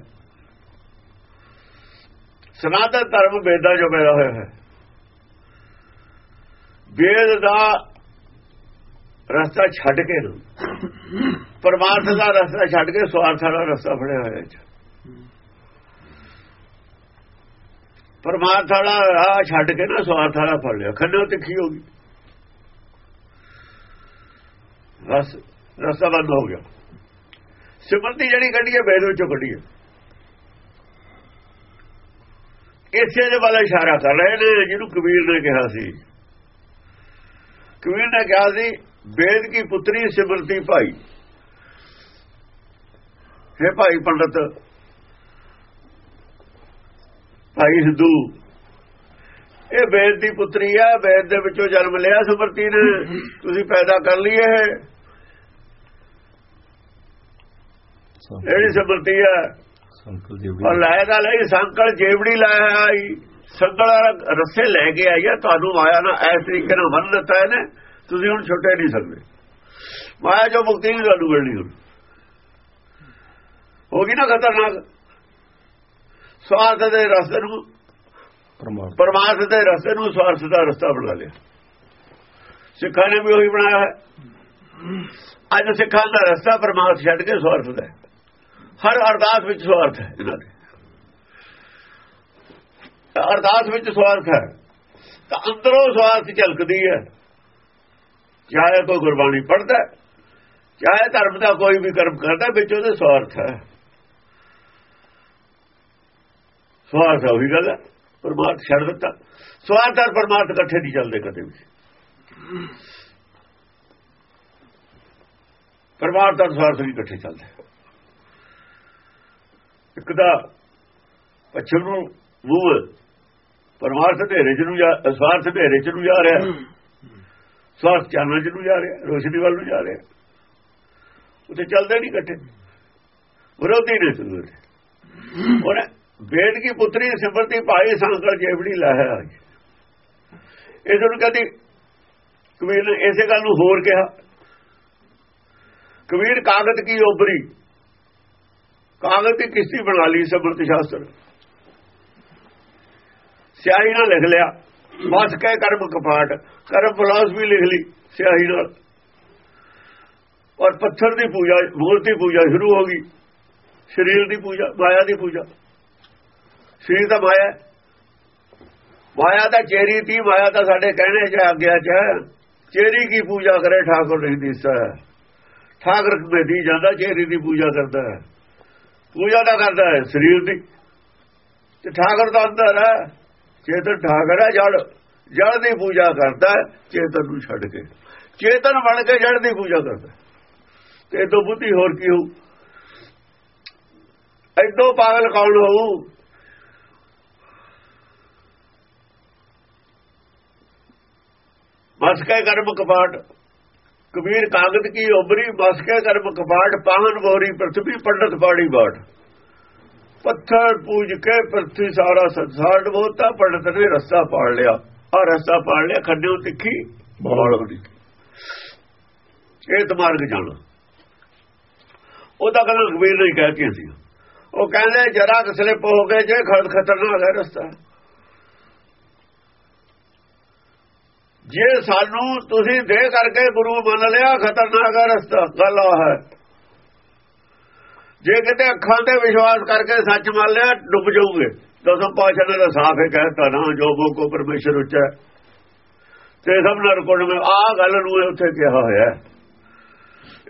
ਸਨਾਤਨ ਧਰਮ ਵੇਦਾਂ ਜੋ ਪੈਦਾ ਹੋਇਆ ਹੈ। ਵੇਦ ਦਾ ਰਸਤਾ ਛੱਡ ਕੇ ਪਰਮਾਰਥ ਦਾ ਰਸਤਾ ਛੱਡ ਕੇ ਸਵਾਰਥ ਦਾ ਰਸਤਾ ਫੜਿਆ ਹੋਇਆ ਹੈ। ਪਰਮਾਰਥ ਵਾਲਾ ਰਾਹ ਛੱਡ ਕੇ ਨਾ ਸਵਾਰਥ ਵਾਲਾ ਫੜ ਲਿਆ। ਖੰਡੋ ਤਿੱਖੀ ਹੋ ਗਈ। ਬਸ ਰਸਤਾ ਬੰਦ ਹੋ ਗਿਆ। ਸਿਮਰਤੀ ਜਿਹੜੀ ਕੱਢੀ ਹੈ ਵੇਦ ਵਿੱਚੋਂ ਕੱਢੀ ਹੈ। ਇਸੇ ਦੇ ਵੱਲ ਇਸ਼ਾਰਾ ਕਰ ਰਹੇ ਨੇ ਜਿਹਨੂੰ ਕਬੀਰ ਨੇ ਕਿਹਾ ਸੀ। ਕਬੀਰ ਨੇ ਕਿਹਾ ਸੀ ਵੇਦ ਕੀ ਪੁੱਤਰੀ ਸਿਮਰਤੀ ਭਾਈ। ਹੈ ਭਾਈ ਪੰਡਤ, ਭਾਈ ਹਿੰਦੂ ਇਹ ਵੇਦ ਦੀ ਪੁੱਤਰੀ ਹੈ ਵੇਦ ਦੇ ਵਿੱਚੋਂ ਜਨਮ ਲਿਆ ਸਿਮਰਤੀ ਨੇ। ਤੁਸੀਂ ਪੈਦਾ ਕਰ ਲਈ ਇਹ। ਇਹਦੀ ਸਿਮਰਤੀ ਹੈ ਸੰਕਲ ਔਰ ਲਾਏਗਾ ਲਈ ਸੰਕਲ ਜੇਵੜੀ ਲਾਇਆ ਆਈ। ਸੰਕਲ ਰੱਸੇ ਲੈ ਕੇ ਆਈ ਹੈ ਤੁਹਾਨੂੰ ਮਾਇਆ ਨਾ ਇਸ ਤਰੀਕੇ ਨਾਲ ਬੰਨ ਦਿੱਤਾ ਇਹਨੇ। ਤੁਸੀਂ ਹੁਣ ਛੁੱਟੇ ਨਹੀਂ ਸਕਦੇ। ਮਾਇਆ ਜੋ ਮੁਕਤੀ ਨਹੀਂ ਤੁਹਾਨੂੰ ਮਿਲਣੀ ਹੁਣ। ਹੋ ਗਈ ਨਾ ਖਤਰਨਾਕ। ਸਵਾਰਥ ਦੇ ਰਸਤੇ ਨੂੰ ਪਰਮਾਰਥ। ਦੇ ਰਸਤੇ ਨੂੰ ਸਵਾਰਥ ਦਾ ਰਸਤਾ ਬਣਾ ਲਿਆ। ਸਿੱਖਾਂ ਨੇ ਵੀ ਉਹੀ ਬਣਾਇਆ ਹੈ। ਅੱਜ ਸਿੱਖਾਂ ਦਾ ਰਸਤਾ ਪਰਮਾਰਥ ਛੱਡ ਕੇ ਸਵਾਰਥ ਦਾ ਹਰ ਅਰਦਾਸ ਵਿੱਚ ਸਵਾਰਥ ਹੈ ਇਹਨਾਂ ਦੇ। ਅਰਦਾਸ ਵਿੱਚ ਸਵਾਰਥ ਹੈ। ਤਾਂ ਅੰਦਰੋਂ ਸਵਾਰਥ ਝਲਕਦੀ ਹੈ। ਚਾਹੇ ਕੋਈ ਗੁਰਬਾਣੀ ਪੜਦਾ ਚਾਹੇ ਧਰਮ ਦਾ ਕੋਈ ਵੀ ਕਰਮ ਕਰਦਾ ਵਿੱਚ ਉਹਦੇ ਸਵਾਰਥ ਹੈ। ਸਵਾਰਥ ਉਹੀ ਗੱਲ ਹੈ। ਪਰਮਾਰਥ ਛੱਡ ਦਿੱਤਾ। ਸਵਾਰਥ ਔਰ ਪਰਮਾਰਥ ਇਕੱਠੇ ਨਹੀਂ ਚੱਲਦੇ ਕਦੇ ਵੀ। ਪਰਮਾਰਥ ਔਰ ਸਵਾਰਥ ਨਹੀਂ ਇਕੱਠੇ ਚੱਲਦੇ। ਇੱਕ ਦਾ ਪੱਛਮ ਨੂੰ ਮੂੰਹ ਪਰਮਾਰਥ ਢੇਰੇ ਚ ਨੂੰ ਜਾ ਸਵਾਰਥ ਢੇਰੇ ਚ ਨੂੰ ਜਾ ਰਿਹਾ। ਸਵਾਰਥ ਚਾਨਣ ਚ ਨੂੰ ਜਾ ਰਿਹਾ ਰੋਸ਼ਨੀ ਵੱਲ ਨੂੰ ਜਾ ਰਿਹਾ। ਉੱਥੇ ਚੱਲਦੇ ਨਹੀਂ ਇਕੱਠੇ। ਵਿਰੋਧੀ ਨੇ ਸੁਣਦੇ। ਉਹਨੇ ਵੇਦ ਕੀ ਪੁੱਤਰੀ ਸਿਮਰਤੀ ਭਾਈ ਸੰਕਲ ਜੇਵੜੀ ਲਾਇਆ ਇਸ ਨੂੰ ਕਹਦੀ, ਕਬੀਰ ਨੇ ਇਸੇ ਗੱਲ ਨੂੰ ਹੋਰ ਕਿਹਾ, ਕਬੀਰ ਕਾਗਜ਼ ਕੀ ਉਬਰੀ ਕਾਗਜ਼ ਦੀ ਕਿਸ਼ਤੀ ਬਣਾ ਲਈ ਸਮਰਤ ਸ਼ਾਸਤਰ। ਸਿਆਹੀ ਨਾਲ ਲਿਖ ਲਿਆ, ਬਸ ਕਹਿ ਕਰਮ ਕਪਾਟ, ਕਰਮ ਫਲਸਫੀ ਲਿਖ ਲਈ ਸਿਆਹੀ ਨਾਲ। ਔਰ ਪੱਥਰ ਦੀ ਪੂਜਾ, ਮੂਰਤੀ ਪੂਜਾ ਸ਼ੁਰੂ ਹੋ ਗਈ, ਸਰੀਰ ਦੀ ਪੂਜਾ, ਮਾਇਆ ਦੀ ਪੂਜਾ। ਸਰੀਰ ਤਾਂ ਮਾਇਆ ਮਾਇਆ ਦਾ ਚੇਰੀ ਤੀ ਮਾਇਆ ਤਾਂ ਸਾਡੇ ਕਹਿਣੇ ਚ ਆਗਿਆ ਚ ਚੇਰੀ ਕੀ ਪੂਜਾ ਕਰੇ, ਠਾਕੁਰ ਨਹੀਂ ਦਿਸਦਾ ਠਾਕੁਰ ਦੀ ਜਾਂਦਾ, ਚੇਰੀ ਦੀ ਪੂਜਾ ਕਰਦਾ ਹੈ। ਪੂਜਾ ਤਾਂ ਕਰਦਾ ਹੈ, ਸਰੀਰ ਦੀ। ਤੇ ਠਾਕੁਰ ਦਾ ਅੰਦਰ ਹੈ। ਚੇਤਨ ਠਾਕੁਰ ਹੈ ਜੜ ਜੜ ਦੀ ਪੂਜਾ ਕਰਦਾ ਹੈ, ਚੇਤਨ ਨੂੰ ਛੱਡ ਕੇ। ਚੇਤਨ ਬਣ ਕੇ ਜੜ ਦੀ ਪੂਜਾ ਕਰਦਾ ਤੇ ਤੋਂ ਬੁੱਧੀ ਹੋਰ ਕੀ ਹੋਊ? ਐਦੋਂ ਪਾਗਲ ਕੌਣ ਹੋਊ? ਬਸ ਕੇ ਕਰਮ ਕਪਾਟ। ਕਬੀਰ ਕਾਗਜ਼ ਕੀ ਉਬਰੀ ਬਸ ਕੇ ਕਰਮ ਕਪਾਟ, ਪਾਹਨ ਬੋਰੀ ਪ੍ਰਥਵੀ ਪੰਡਤ ਬਾੜੀ ਬਾਟ। ਪੱਥਰ ਪੂਜ ਕੇ ਪ੍ਰਥਵੀ ਸਾਰਾ ਸੰਸਾਰ ਡਬੋਤਾ, ਪੰਡਤ ਨੇ ਰਸਤਾ ਪਾੜ ਲਿਆ। ਆ ਰਸਤਾ ਪਾੜ ਲਿਆ, ਖੱਡਿਓ ਤਿੱਖੀ, ਬਾਲ ਹੋਣੀ ਇਹ ਤਮਾਰਗ ਜਾਣਾ। ਤਾਂ ਕਹਿੰਦਾ ਕਬੀਰ ਨੇ ਕਹਿ ਕੇ ਸੀ। ਉਹ ਕਹਿੰਦੇ, ਜਰਾ ਸਲਿਪ ਹੋ ਗਏ, ਜੇ ਖਤਰਨਾਕ ਹੈ ਰਸਤਾ। ਜੇ ਸਾਨੂੰ ਤੁਸੀਂ ਦੇ ਕਰਕੇ ਗੁਰੂ ਮੰਨ ਲਿਆ, ਖਤਰਨਾਕ ਹੈ ਰਸਤਾ। ਗੱਲ ਆ ਹੈ। ਜੇ ਕਿਤੇ ਅੱਖਾਂ ਤੇ ਵਿਸ਼ਵਾਸ ਕਰਕੇ ਸੱਚ ਮੰਨ ਲਿਆ, ਡੁੱਬ ਜਾਓਗੇ। ਦਸਮ ਪਾਸ਼ਾ ਦਾ ਸਾਫ਼ ਹੀ ਕਹਿਤਾ ਨਾ ਜੋ ਬੋ ਕੋ ਪਰਮੇਸ਼ਰ ਉੱਚਾ ਤੇ ਸਭ ਨਰਕੋੜ ਮੈਂ ਆ ਗੱਲ ਨੂੰ ਉੱਥੇ ਕਿਹਾ ਹੋਇਆ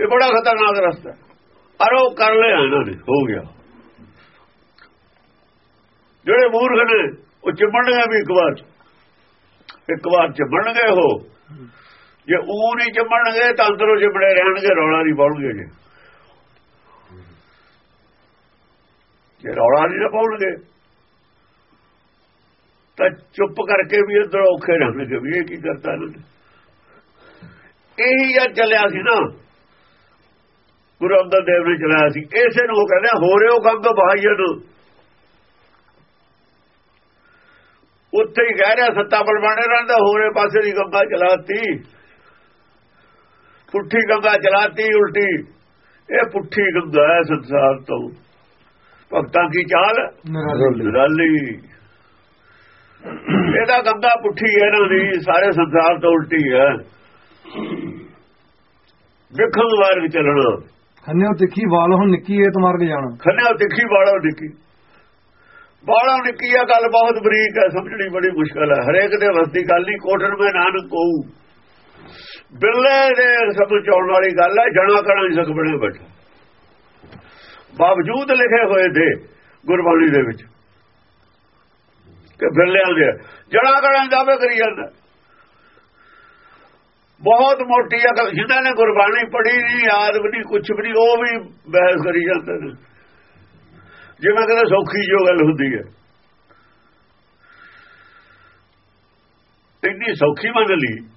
ਇਹ ਬੜਾ ਖਤਰਨਾਕ ਰਸਤਾ ਪਰ ਉਹ ਕਰ ਲਿਆ ਇਹਨਾਂ ਨੇ, ਹੋ ਗਿਆ। ਜਿਹੜੇ ਮੂਰਖ ਨੇ, ਉਹ ਚਿੰਬਣਗੇ ਵੀ ਇੱਕ ਵਾਰ। ਇੱਕ ਵਾਰ ਚਿੰਬਣਗੇ ਉਹ। ਜੇ ਉਹ ਨਹੀਂ ਚਿੰਬਣਗੇ ਤਾਂ ਅੰਦਰੋਂ ਚਿੰਬੜੇ ਰਹਿਣਗੇ, ਰੌਲਾ ਨਹੀਂ ਪਾਉਣਗੇ ਜੇ। ਜੇ ਰੌਲਾ ਨਹੀਂ ਪਾਉਣਗੇ, ਤਾਂ ਚੁੱਪ ਕਰਕੇ ਵੀ ਅੰਦਰ ਔਖੇ ਰਹਿਣਗੇ ਵੀ, ਇਹ ਕੀ ਕਰਤਾ ਇਹਨਾਂ ਨੇ? ਇਹੀ ਜਦ ਚੱਲਿਆ ਸੀ ਨਾ। ਗੁਰੂ ਅੰਗਦ ਦੇਵ ਨੇ ਚਲਾਇਆ ਸੀ। ਇਸੇ ਨੂੰ ਉਹ ਕਹਿੰਦੇ ਹੋ ਰਿਓ ਕੰਮ ਤੋਂ ਬਹਾਈਏ ਨੂੰ ਉੱਥੇ ਹੀ ਕਹਿ ਰਿਹਾ ਸੱਤਾ ਬਲਵਾਣੇ ਰਹਿੰਦਾ ਹੋਰੇ ਪਾਸੇ ਦੀ ਗੰਗਾ ਚਲਾਤੀ। ਪੁੱਠੀ ਗੰਗਾ ਚਲਾਤੀ ਉਲਟੀ। ਇਹ ਪੁੱਠੀ ਗੰਗਾ ਹੈ ਸੰਸਾਰ ਤੋਂ। ਭਗਤਾਂ ਕੀ ਚਾਲ ਨਿਰਾਲੀ। ਇਹਦਾ ਗੰਗਾ ਪੁੱਠੀ ਹੈ ਇਹਨਾਂ ਦੀ ਸਾਰੇ ਸੰਸਾਰ ਤੋਂ ਉਲਟੀ ਹੈ। ਵਿਖਣ ਵਾਰ ਚੱਲਣਾ। ਖੰਨਿਓ ਤਿੱਖੀ ਵਾਲ ਹੁਣ ਨਿੱਕੀ ਏ ਤਮਾਰਗ ਜਾਣਾ। ਖੰਨਿਓ ਤਿੱਖੀ ਵਾਲੋ ਨਿੱਕੀ। ਬਾਲਾ ਨਿੱਕੀ ਆ ਗੱਲ, ਬਹੁਤ ਬਰੀਕ ਹੈ, ਸਮਝਣੀ ਬੜੀ ਮੁਸ਼ਕਲ ਹੈ। ਹਰੇਕ ਦੇ ਵਸਦੀ ਗੱਲ ਨਹੀਂ ਕੋਟਰ ਮੈਂ ਨਾਨਕ ਕਹੂ ਬਿੱਲੇ ਦੇ ਸਮਝ ਆਉਣ ਵਾਲੀ ਗੱਲ ਹੈ, ਜਣਾ ਕਣਾ ਨਹੀਂ ਸਕ ਬੈਠਾ। ਬਾਵਜੂਦ ਲਿਖੇ ਹੋਏ ਦੇ ਗੁਰਬਾਣੀ ਦੇ ਵਿੱਚ, ਕਿ ਬਿੱਲਿਆਂ ਦੇ, ਜਣਾ ਕਣਾ ਦਾਅਵੇ ਕਰੀ ਜਾਂਦਾ। ਬਹੁਤ ਮੋਟੀ ਅਕਲ, ਜਿਹਨਾਂ ਨੇ ਗੁਰਬਾਣੀ ਪੜ੍ਹੀ ਨਹੀਂ ਯਾਦ ਵੀ ਨਹੀਂ ਕੁਝ ਵੀ ਨਹੀਂ ਉਹ ਵੀ ਬਹਿਸ ਕਰੀ ਜਾਂਦੇ ਨੇ। ਜਿਵੇਂ ਕਹਿੰਦੇ ਸੌਖੀ ਜੋ ਗੱਲ ਹੁੰਦੀ ਹੈ। ਇੰਨੀ ਸੌਖੀ ਮੰਨ ਲਈ।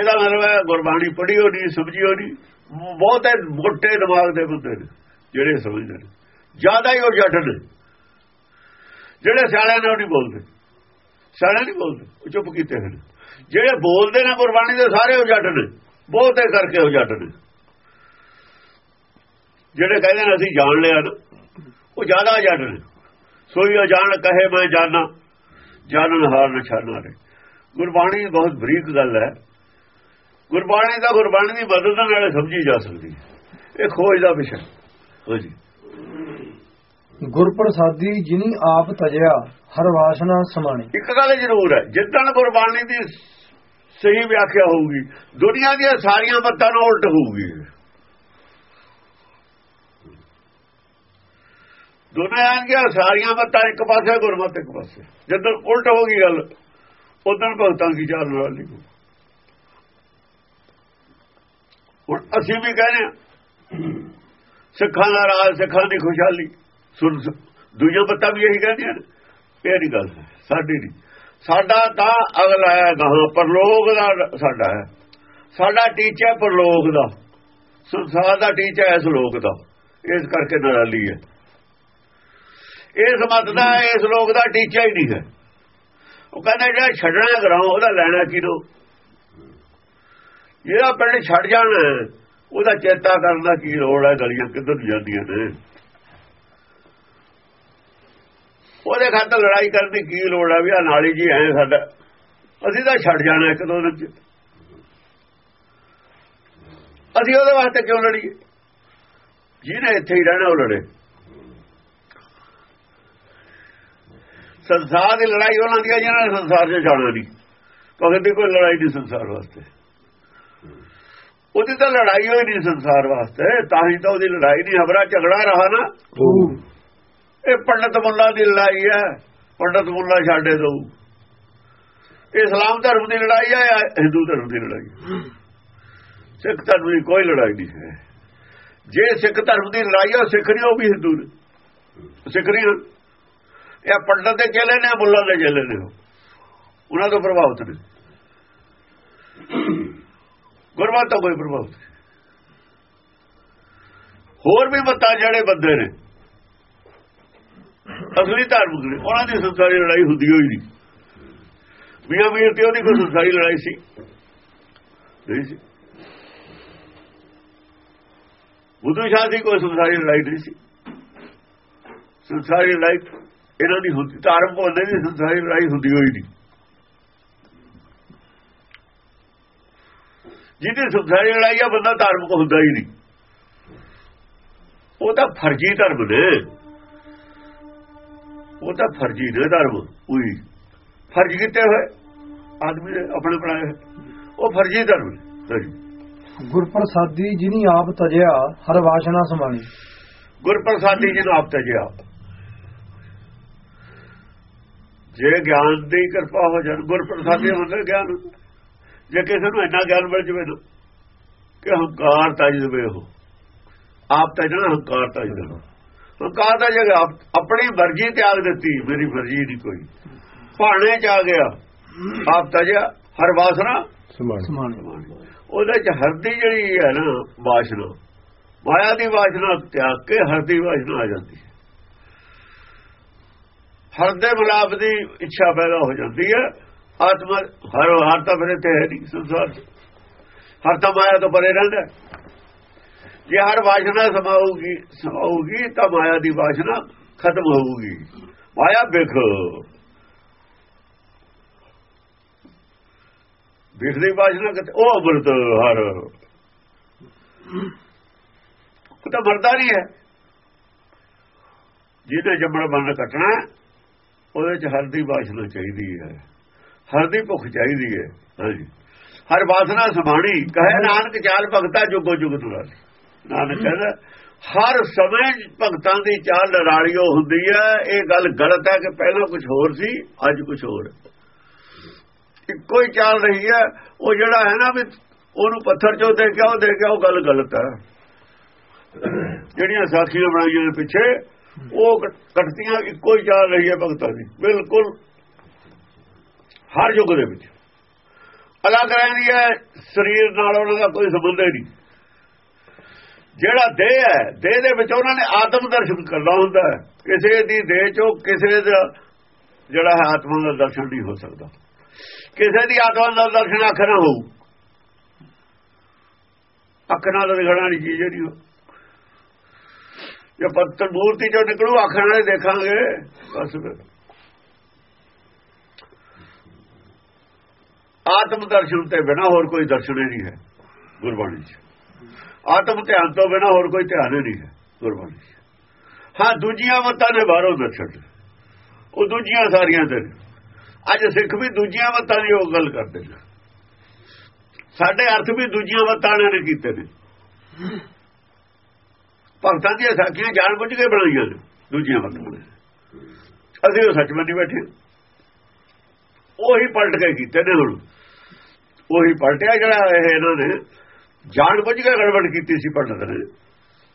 ਇਹਦਾ ਮਤਲਬ ਹੈ ਗੁਰਬਾਣੀ ਪੜ੍ਹੀ ਹੋ ਨਹੀਂ, ਸਮਝੀ ਹੋ ਨਹੀਂ। ਬਹੁਤੇ ਮੋਟੇ ਦਿਮਾਗ ਦੇ ਬੰਦੇ ਨੇ, ਜਿਹੜੇ ਸਮਝਦੇ ਨੇ। ਜ਼ਿਆਦਾ ਹੀ ਉਹ ਜੱਟ ਨੇ। ਜਿਹੜੇ ਸਿਆਣਿਆਂ ਨੇ ਉਹ ਨਹੀਂ ਬੋਲਦੇ। ਸਿਆਣੇ ਨਹੀਂ ਬੋਲਦੇ, ਉਹ ਚੁੱਪ ਕੀਤੇ ਹਨ ਜਿਹੜੇ ਬੋਲਦੇ ਨੇ ਗੁਰਬਾਣੀ ਦੇ ਸਾਰੇ ਉਹ ਜੱਟ ਨੇ। ਬਹੁਤੇ ਕਰਕੇ ਉਹ ਜੱਟ ਨੇ। ਜਿਹੜੇ ਕਹਿੰਦੇ ਨੇ ਅਸੀਂ ਜਾਣ ਲਿਆ ਨਾ ਉਹ ਜ਼ਿਆਦਾ ਜੱਟ ਨੇ। ਸੋਈ ਜਾਣ ਕਹੇ ਮੈਂ ਜਾਣਾ ਜਾਣਨ ਹਾਰ ਨਿਸ਼ਾਨਾ ਰੇ। ਗੁਰਬਾਣੀ ਬਹੁਤ ਬਰੀਕ ਗੱਲ ਹੈ। ਗੁਰਬਾਣੀ ਦਾ ਗੁਰਬਾਣੀ ਦੀ ਮਦਦ ਨਾਲ ਸਮਝੀ ਜਾ ਸਕਦੀ ਹੈ। ਇਹ ਖੋਜ ਦਾ ਵਿਸ਼ਾ। ਹੋ ਜੀ। ਗੁਰ ਪ੍ਰਸਾਦੀ ਜਿਨੀ ਆਪ ਤਜਿਆ ਹਰ ਵਾਸਨਾ ਸਮਾਣੀ। ਇੱਕ ਗੱਲ ਜ਼ਰੂਰ ਹੈ ਜਿੱਦਣ ਗੁਰਬਾਣੀ ਦੀ ਸਹੀ ਵਿਆਖਿਆ ਹੋਊਗੀ ਦੁਨੀਆ ਦੀਆਂ ਸਾਰੀਆਂ ਮੱਤਾਂ ਨੂੰ ਉਲਟ ਹੋਊਗੀ। ਦੋਨੇ ਆਣਗੇ ਸਾਰੀਆਂ ਮੱਤਾਂ ਇੱਕ ਪਾਸੇ, ਗੁਰਮਤ ਇੱਕ ਪਾਸੇ। ਜਦੋਂ ਉਲਟ ਹੋ ਗਈ ਗੱਲ ਉਦੋਂ ਭਗਤਾਂ ਦੀ ਚਾਲ ਨਾਲ ਨਹੀਂ ਹੁਣ ਅਸੀਂ ਵੀ ਕਹਿੰਦੇ ਹਾਂ, ਸਿੱਖਾਂ ਦਾ ਰਾਜ, ਸਿੱਖਾਂ ਦੀ ਖੁਸ਼ਹਾਲੀ। ਸੁਣ ਦੂਜੀਆਂ ਬੱਤਾਂ ਵੀ ਇਹੀ ਕਹਿੰਦੀਆਂ ਨੇ। ਇਹ ਨਹੀਂ ਗੱਲ ਸਾਡੀ ਨਹੀਂ। ਸਾਡਾ ਤਾਂ ਅਗਲਾ ਹੈ ਗਾਹਾਂ, ਪਰਲੋਕ ਦਾ ਸਾਡਾ ਹੈ। ਸਾਡਾ ਟੀਚਾ ਪਰਲੋਕ ਦਾ। ਸੰਸਾਰ ਦਾ ਟੀਚਾ ਇਸ ਲੋਕ ਦਾ। ਇਸ ਕਰਕੇ ਨਰਾਲੀ ਹੈ। ਇਸ ਮਤ ਦਾ, ਇਸ ਲੋਕ ਦਾ ਟੀਚਾ ਹੀ ਨਹੀਂ ਹੈ। ਉਹ ਕਹਿੰਦਾ, ਜਿਹੜਾ ਛੱਡਣਾ ਗਰਾਉਂ ਉਹਦਾ ਲੈਣਾ ਕਿਰੋ ਜਿਹੜਾ ਪਿੰਡ ਛੱਡ ਜਾਣਾ ਉਹਦਾ ਚੇਤਾ ਕਰਨ ਦਾ ਕੀ ਲੋੜ ਹੈ? ਗਲੀਆਂ ਕਿੱਧਰ ਜਾਂਦੀਆਂ ਨੇ? ਉਹਦੇ ਖਾਤਰ ਲੜਾਈ ਕਰਨ ਦੀ ਕੀ ਲੋੜ ਹੈ ਵੀ ਆ ਨਾਲੀ ਜੀ ਐ ਸਾਡਾ। ਅਸੀਂ ਤਾਂ ਛੱਡ ਜਾਣਾ ਇੱਕ ਦੋ ਦਿਨ ਚ। ਅਸੀਂ ਉਹਦੇ ਵਾਸਤੇ ਕਿਉਂ ਲੜੀਏ? ਜਿਹਨੇ ਇੱਥੇ ਹੀ ਰਹਿਣਾ, ਉਹ ਲੜੇ। ਸੰਸਾਰ ਦੀ ਲੜਾਈ ਉਹਨਾਂ ਦੀ ਹੈ ਜਿਹਨਾਂ ਨੇ ਸੰਸਾਰ 'ਚ ਜਾਣਾ ਨਹੀਂ। ਭਗਤ ਦੀ ਕੋਈ ਲੜਾਈ ਨਹੀਂ ਸੰਸਾਰ ਵਾਸਤੇ। ਉਹਦੀ ਤਾਂ ਲੜਾਈ ਹੋਈ ਨਹੀਂ ਸੰਸਾਰ ਵਾਸਤੇ ਤਾਂ ਹੀ ਤਾਂ ਉਹਦੀ ਲੜਾਈ ਨਹੀਂ। ਹਬਰਾ ਝਗੜਾ ਰਹਾ ਨਾ। ਇਹ ਪੰਡਤ ਮੁੱਲਾ ਦੀ ਲੜਾਈ ਹੈ। ਪੰਡਤ ਮੁੱਲਾ ਛਾੜੇ ਦੋ। ਇਸਲਾਮ ਧਰਮ ਦੀ ਲੜਾਈ ਹੈ ਜਾਂ ਹਿੰਦੂ ਧਰਮ ਦੀ ਲੜਾਈ ਸਿੱਖ ਧਰਮ ਦੀ ਕੋਈ ਲੜਾਈ ਨਹੀਂ ਹੈ। ਜੇ ਸਿੱਖ ਧਰਮ ਦੀ ਲੜਾਈ ਹੈ ਸਿੱਖ ਨਹੀਂ ਉਹ ਵੀ ਹਿੰਦੂ ਨੇ। ਸਿੱਖ ਨਹੀਂ ਇਹ ਪੰਡਤ ਦੇ ਚੇਲੇ ਨੇ ਮੁੱਲਾ ਦੇ ਚੇਲੇ ਨੇ? ਉਹਨਾਂ ਤੋਂ ਪ੍ਰਭਾਵਿਤ ਨੇ। ਗੁਰਮਤਿ ਤੋਂ ਕੋਈ ਪ੍ਰਭਾਵਿਤ ਹੋਰ ਵੀ ਮਤਾਂ ਜਿਹੜੇ ਬੰਦੇ ਨੇ, ਅਸਲੀ ਧਾਰਮਿਕ ਨੇ, ਉਹਨਾਂ ਦੀ ਸੰਸਾਰੀ ਲੜਾਈ ਹੁੰਦੀ ਹੋਈ ਨਹੀਂ। ਮੀਆਂ ਮੀਰ ਤੇ ਉਹਦੀ ਕੋਈ ਸੰਸਾਰੀ ਲੜਾਈ ਸੀ? ਨਹੀਂ ਸੀ। ਬੁੱਧੂ ਸ਼ਾਹ ਦੀ ਕੋਈ ਸੰਸਾਰੀ ਲੜਾਈ ਨਹੀਂ ਸੀ। ਸੰਸਾਰੀ ਲੜਾਈ ਇਹਨਾਂ ਦੀ ਹੁੰਦੀ ਧਰਮ ਭੋਲੇ ਦੀ ਸੰਸਾਰੀ ਲੜਾਈ ਹੁੰਦੀ ਹੋਈ ਨਹੀਂ। ਜਿਹਦੀ ਸੰਸਾਰੀ ਲੜਾਈ ਆ ਬੰਦਾ ਧਾਰਮਿਕ ਹੁੰਦਾ ਹੀ ਨਹੀਂ। ਉਹ ਤਾਂ ਫਰਜੀ ਧਰਮ ਨੇ। ਉਹ ਤਾਂ ਫਰਜੀ ਨੇ ਧਰਮ ਉਹੀ ਫਰਜ ਕੀਤੇ ਹੋਏ ਆਦਮੀ ਨੇ ਆਪਣੇ ਬਣਾਏ ਉਹ ਫਰਜੀ ਧਰਮ ਨੇ ਗੁਰਪ੍ਰਸਾਦੀ ਜਿਨੀ ਆਪ ਤਜਿਆ ਹਰ ਵਾਸ਼ਨਾ ਸਮਾਣੀ ਗੁਰਪ੍ਰਸਾਦੀ ਜੀ ਨੂੰ ਆਪ ਤਜਿਆ। ਜੇ ਗਿਆਨ ਦੀ ਕਿਰਪਾ ਹੋ ਜਾਣ ਗੁਰਪ੍ਰਸਾਦੀ ਹੁੰਦਾ ਗਿਆਨ ਜੇ ਕਿਸੇ ਨੂੰ ਇੰਨਾ ਗਿਆਨ ਮਿਲ ਜਵੇ ਨਾ ਕਿ ਹੰਕਾਰ ਤਜ ਜਵੇ ਉਹ। ਆਪ ਤਜਣਾ ਹੰਕਾਰ ਤਜ ਦੇਣਾ ਹੰਕਾਰ ਦਾ ਜਗ੍ਹਾ ਆਪਣੀ ਮਰਜ਼ੀ ਤਿਆਗ ਦਿੱਤੀ ਮੇਰੀ ਮਰਜ਼ੀ ਨਹੀਂ ਕੋਈ। ਭਾਣੇ ਚ ਆ ਗਿਆ ਆਪ ਤਜਿਆ ਹਰ ਵਾਸਨਾ ਸਮਾਣੀ ਉਹਦੇ ਚ ਹਰਦੀ ਜਿਹੜੀ ਹੈ ਨਾ ਵਾਸ਼ਨਾ। ਮਾਇਆ ਦੀ ਵਾਸ਼ਨਾ ਤਿਆਗ ਕੇ ਹਰਦੀ ਵਾਸ਼ਨਾ ਆ ਜਾਂਦੀ। ਹੈ ਦੇ ਮਿਲਾਪ ਦੀ ਇੱਛਾ ਪੈਦਾ ਹੋ ਜਾਂਦੀ ਹੈ। ਆਤਮਾ ਹਰ ਹਰ ਤਾਂ ਫਿਰ ਤੇ ਹੈ ਨਹੀਂ ਸੰਸਾਰ ਹਰ ਤਾਂ ਮਾਇਆ ਤੋਂ ਪਰੇ ਰਹਿੰਦਾ ਜੇ ਹਰ ਵਾਸ਼ਨਾ ਸਮਾਉਗੀ ਸਮਾਉਗੀ ਤਾਂ ਮਾਇਆ ਦੀ ਵਾਸ਼ਨਾ ਖਤਮ ਹੋਊਗੀ। ਮਾਇਆ ਵੇਖ। ਦੀ ਵਾਸ਼ਨਾ ਕਿਤੇ, ਉਹ ਅਮਰਤ, ਹਰ। ਉਹ ਤਾਂ ਮਰਦਾ ਨਹੀਂ ਹੈ। ਜਿਹਦੇ ਜੰਮਣ ਬੰਦ ਕੱਟਣਾ ਉਹਦੇ ਚ ਹਰ ਦੀ ਵਾਸ਼ਨਾ ਚਾਹੀਦੀ ਹੈ। ਹਰ ਦੀ ਭੁੱਖ ਚਾਹੀਦੀ ਹੈ। ਹਾਂਜੀ। ਹਰ ਵਾਸਨਾ ਸਮਾਣੀ। ਕਹੇ ਨਾਨਕ ਚਾਲ ਭਗਤਾ ਜੁਗੋ ਜੁਗ ਦੁਰਾਲੀ ਨਾਨਕ ਕਹਿੰਦਾ ਹਰ ਸਮੇਂ ਭਗਤਾਂ ਦੀ ਚਾਲ ਲੜਾਲੀਓ ਹੁੰਦੀ ਹੈ। ਇਹ ਗੱਲ ਗਲਤ ਹੈ ਕਿ ਪਹਿਲਾਂ ਕੁਝ ਹੋਰ ਸੀ ਅੱਜ ਕੁਝ ਹੋਰ। ਇੱਕੋ ਹੀ ਚਾਲ ਰਹੀ ਹੈ। ਉਹ ਜਿਹੜਾ ਹੈ ਨਾ ਵੀ ਉਹਨੂੰ ਪੱਥਰ ਚੋਂ ਦੇ ਕੇ ਉਹ ਦੇ ਕੇ ਉਹ ਗੱਲ ਗਲਤ ਹੈ। ਜਿਹੜੀਆਂ ਸਾਖੀਆਂ ਬਣਾਈਆਂ ਨੇ ਪਿੱਛੇ ਉਹ ਕਟਦੀਆਂ ਇੱਕੋ ਹੀ ਚੱਲ ਰਹੀ ਹੈ ਭਗਤਾਂ ਦੀ। ਬਿਲਕੁਲ ਹਰ ਯੁੱਗ ਦੇ ਵਿੱਚ। ਅਲੱਗ ਰਹਿੰਦੀ ਹੈ, ਸਰੀਰ ਨਾਲ ਉਹਨਾਂ ਦਾ ਕੋਈ ਸੰਬੰਧ ਨਹੀਂ। ਜਿਹੜਾ ਦੇਹ ਹੈ, ਦੇਹ ਦੇ ਵਿੱਚ ਉਹਨਾਂ ਨੇ ਆਤਮ ਦਰਸ਼ਨ ਕਰਨਾ ਹੁੰਦਾ ਹੈ। ਕਿਸੇ ਦੀ ਦੇਹ ਚੋਂ ਕਿਸੇ ਦਾ ਜਿਹੜਾ ਹੈ ਆਤਮਾ ਦਾ ਦਰਸ਼ਨ ਨਹੀਂ ਹੋ ਸਕਦਾ। ਕਿਸੇ ਦੀ ਆਤਮਾ ਦਾ ਦਰਸ਼ਨ ਅੱਖ ਨਾਲ ਹੋਊ। ਅੱਖ ਨਾਲ ਦਿਖਣਾ ਨਹੀਂ ਚੀਜ਼ ਜਿਹੜੀ ਜੇ ਪੱਤਰ ਮੂਰਤੀ ਚੋਂ ਨਿਕਲੂ ਅੱਖ ਨਾਲ ਦੇਖਾਂਗੇ। ਬਸ ਆਤਮ ਦਰਸ਼ਨ ਤੇ ਬਿਨਾ ਹੋਰ ਕੋਈ ਦਰਸ਼ਨ ਨਹੀਂ ਹੈ, ਗੁਰਬਾਣੀ 'ਚ। ਆਤਮ ਧਿਆਨ ਤੋਂ ਬਿਨਾ ਹੋਰ ਕੋਈ ਧਿਆਨ ਨਹੀਂ ਹੈ, ਗੁਰਬਾਣੀ 'ਚ। ਹਾਂ, ਦੂਜੀਆਂ ਮਤਾਂ ਨੇ ਬਾਹਰੋਂ ਦਰਸ਼ਨ ਉਹ ਦੂਜੀਆਂ ਸਾਰੀਆਂ ਤੇ ਅੱਜ ਸਿੱਖ ਵੀ ਦੂਜੀਆਂ ਮਤਾਂ ਦੀ ਉਹ ਗੱਲ ਕਰਦੇ ਨੇ। ਸਾਡੇ ਅਰਥ ਵੀ ਦੂਜੀਆਂ ਮਤਾਂ ਨੇ ਕੀਤੇ ਨੇ। ਭਗਤਾਂ ਦੀਆਂ ਸਾਖੀਆਂ ਜਾਣ ਬੁੱਝ ਕੇ ਬਣਾਈਆਂ ਨੇ, ਦੂਜੀਆਂ ਵਰਤਮਾਨ ਅਸੀਂ ਉਹ ਸੱਚ ਮੰਨੀ ਬੈਠੇ ਉਹੀ ਪਲਟ ਕੇ ਕੀਤੇ ਨੇ ਹੁਣ। ਉਹੀ ਪਲਟਿਆ ਜਿਹੜਾ ਇਹ ਇਹਨਾਂ ਨੇ, ਜਾਣ ਬੁੱਝ ਕੇ ਗੜਬੜ ਕੀਤੀ ਸੀ ਪੰਡਤ ਨੇ,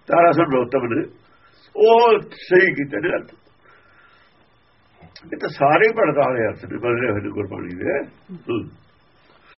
ਤਾਰਾ ਸਰੋਤਮ ਨੇ, ਉਹ ਸਹੀ ਕੀਤੇ ਨੇ। ਇਹ ਤਾਂ ਸਾਰੇ ਪੜਦਾ ਵਾਲੇ ਅਰਥ ਨੇ ਬਦਲੇ ਹੋਏ ਗੁਰਬਾਣੀ ਦੇ।